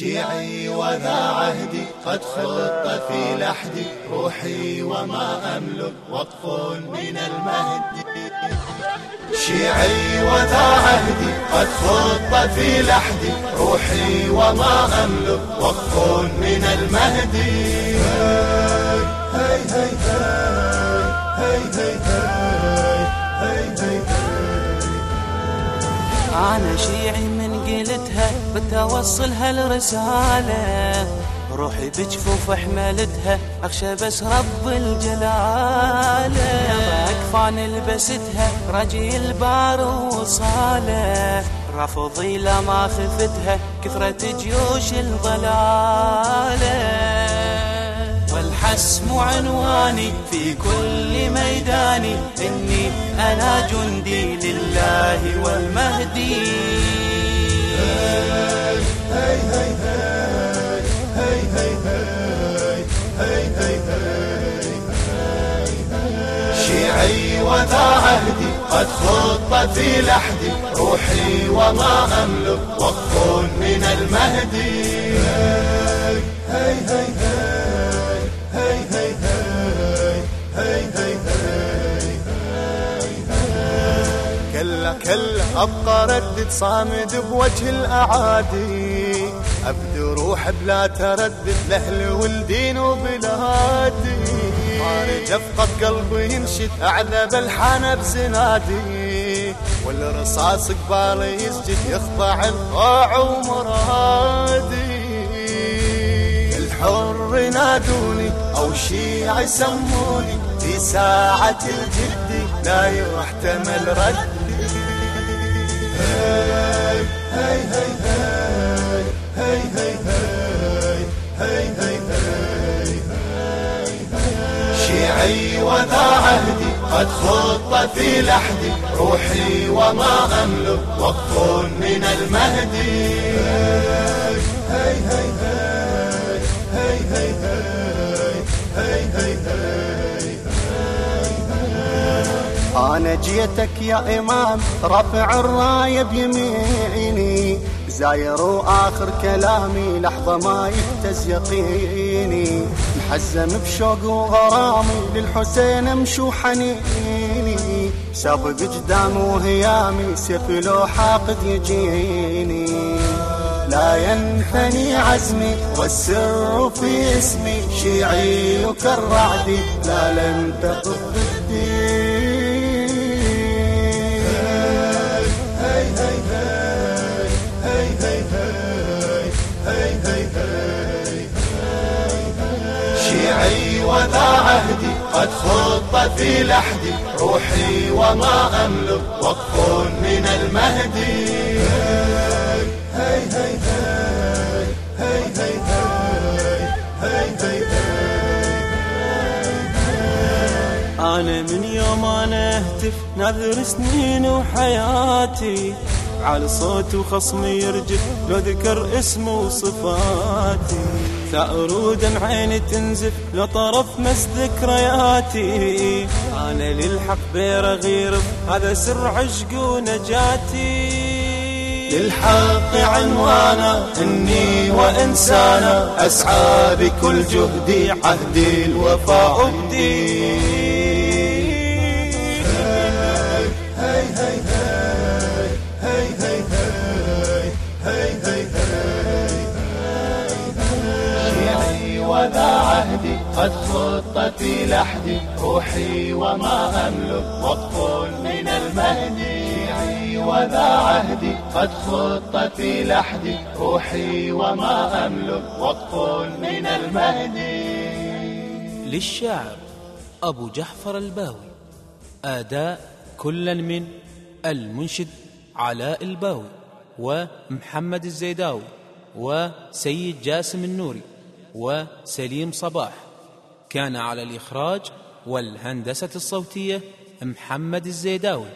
شيعي وذا عهدي قد خط في لحدي روحي وما أملك وقف من المهدي شيعي وذا عهدي قد خط في لحدي روحي وما أملك وقف من المهدي هي هي هي هي هي هي أنا شيعي من قلتها بتوصلها الرسالة. روحي بجفوف حملتها أخشى بس رب الجلالة. أكفان لبستها رجي البار وصالة. رفضي لما خفتها كثرة جيوش الضلالة. والحسم عنواني في كل ميداني إني أنا جندي لله والمهدي. وذا عهدي قد خط في لحدي روحي وما أملك وقف من المهدي هي هي كلا كلا ابقى ردد صامد بوجه الاعادي ابدي روح بلا تردد لاهل والدين وبلادي جفق قلبي ينشد أعذب الحانة بزنادي والرصاص قبالي يسجد يخضع الضاع ومرادي. الحر نادوني أو شيع يسموني في ساعة الجد لا يحتمل ردي. هاي هاي هاي هاي هاي. شيعي وذا عهدي قد خط في لحدي روحي وما أملك وقف من المهدي هي هي هي هي هي هي هي أنا جيتك يا إمام رفع الراية بيميني زاير وآخر كلامي لحظة ما يهتز يقيني محزم بشوق وغرامي للحسين امشو حنيني. سابق قدام وهيامي سيف لو حاقد يجيني. لا ينثني عزمي والسر في اسمي شيعي كالرعد لا لن تقف ضدي شيعي وذا عهدي قد خط في لحدي. روحي وما أملك وقف من المهدي. أنا من يوم أنا أهتف نذر سنين وحياتي. على صوت وخصمي يرجف. لو ذكر اسمه وصفاتي ثأر دمع عيني تنزف. لو طرف مس ذكرياتي أنا للحق بيرغير هذا سر عشق ونجاتي. للحق عنوانا إني وإنسانا. أسعى بكل جهدي عهدي الوفاء أبدي قد خط في لحدي روحي وما أملك وقف من المهدي وذا عهدي قد خط في لحدي روحي وما أملك وقف من المهدي. للشاعر أبو جحفر الباوي أداء كل من المنشد علاء الباوي ومحمد الزيداوي وسيد جاسم النوري وسليم صباح. كان على الإخراج والهندسة الصوتية محمد الزيداوي.